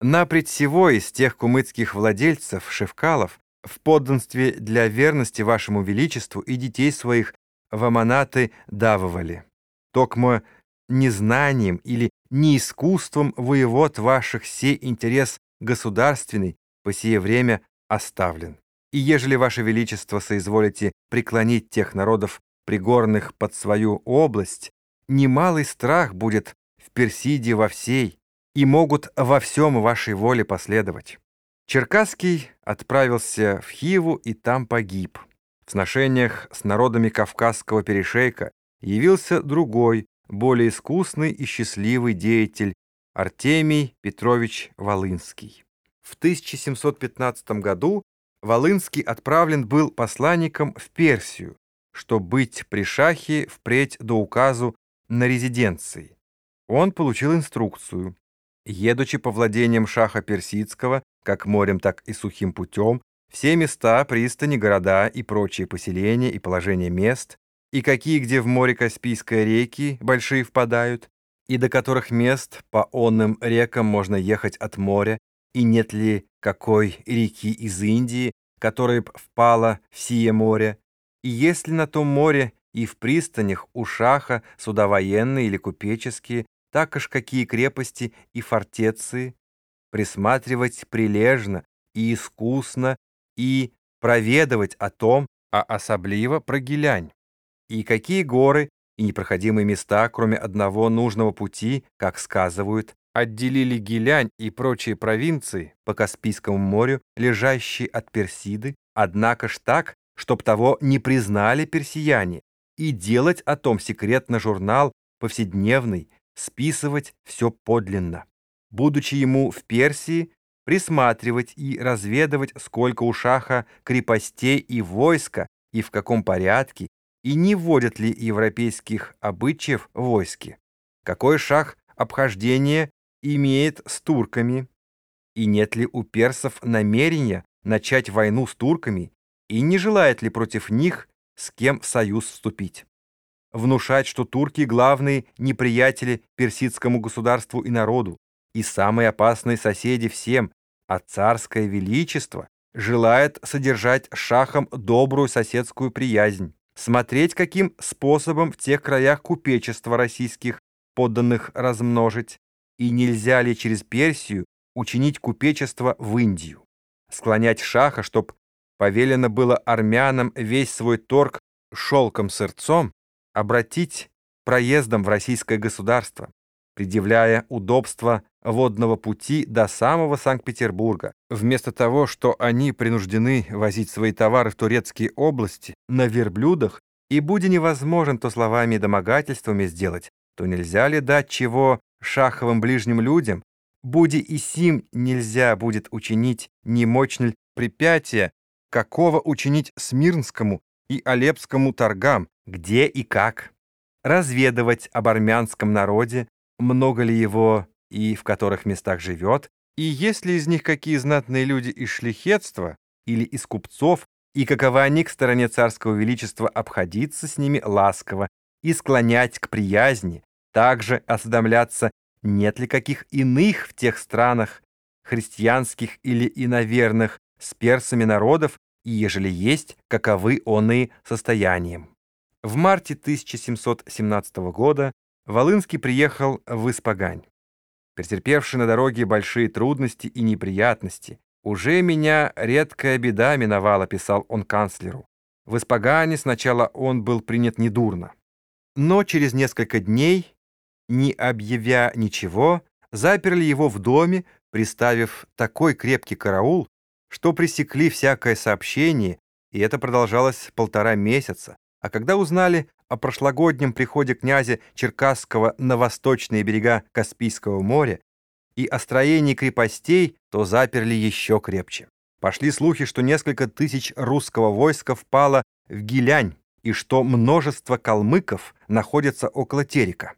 Напред всего из тех кумыцких владельцев, шевкалов, в подданстве для верности вашему величеству и детей своих в аманаты давывали. Токмо незнанием или неискусством воевод ваших сей интерес государственный по сие время оставлен. И ежели ваше величество соизволите преклонить тех народов пригорных под свою область, немалый страх будет в Персиде во всей, и могут во всем вашей воле последовать. Черкасский отправился в Хиву и там погиб. В сношениях с народами Кавказского перешейка явился другой, более искусный и счастливый деятель Артемий Петрович Волынский. В 1715 году Волынский отправлен был посланником в Персию, чтобы быть при шахе впредь до указу на резиденции. Он получил инструкцию. Едучи по владениям шаха Персидского, как морем, так и сухим путем, все места, пристани, города и прочие поселения и положения мест, и какие где в море Каспийской реки большие впадают, и до которых мест по онным рекам можно ехать от моря, и нет ли какой реки из Индии, которая б впала в сие море, и есть ли на том море и в пристанях у шаха суда военные или купеческие, так аж какие крепости и фортеции, присматривать прилежно и искусно и проведывать о том, а особливо про Гилянь. И какие горы и непроходимые места, кроме одного нужного пути, как сказывают, отделили Гилянь и прочие провинции по Каспийскому морю, лежащие от Персиды, однако ж так, чтоб того не признали персияне, и делать о том секретно журнал повседневный, списывать все подлинно. Будучи ему в Персии, присматривать и разведывать, сколько у шаха крепостей и войска, и в каком порядке, и не вводят ли европейских обычаев в войске. Какой шах обхождение имеет с турками, и нет ли у персов намерения начать войну с турками, и не желает ли против них с кем в союз вступить внушать, что турки — главные неприятели персидскому государству и народу, и самые опасные соседи всем, а царское величество желает содержать шахом добрую соседскую приязнь, смотреть, каким способом в тех краях купечества российских подданных размножить, и нельзя ли через Персию учинить купечество в Индию, склонять шаха, чтоб повелено было армянам весь свой торг шелком-сырцом обратить проездом в российское государство, предъявляя удобство водного пути до самого Санкт-Петербурга, вместо того, что они принуждены возить свои товары в турецкие области на верблюдах, и будь невозможен то словами и домогательствами сделать, то нельзя ли дать чего шаховым ближним людям, буди и сим нельзя будет учинить немощнель препятия, какого учинить Смирнскому и Алепскому торгам, где и как. Разведывать об армянском народе, много ли его и в которых местах живет, и есть ли из них какие знатные люди из шлихетства или из купцов, и какова они к стороне царского величества обходиться с ними ласково и склонять к приязни, также осведомляться, нет ли каких иных в тех странах, христианских или иноверных, с персами народов, и ежели есть, каковы оные состоянием. В марте 1717 года Волынский приехал в Испагань. Претерпевший на дороге большие трудности и неприятности, «Уже меня редкая беда миновала», — писал он канцлеру. В Испагане сначала он был принят недурно. Но через несколько дней, не объявя ничего, заперли его в доме, приставив такой крепкий караул, что пресекли всякое сообщение, и это продолжалось полтора месяца. А когда узнали о прошлогоднем приходе князя Черкасского на восточные берега Каспийского моря и о строении крепостей, то заперли еще крепче. Пошли слухи, что несколько тысяч русского войска впало в Гилянь и что множество калмыков находятся около Терека.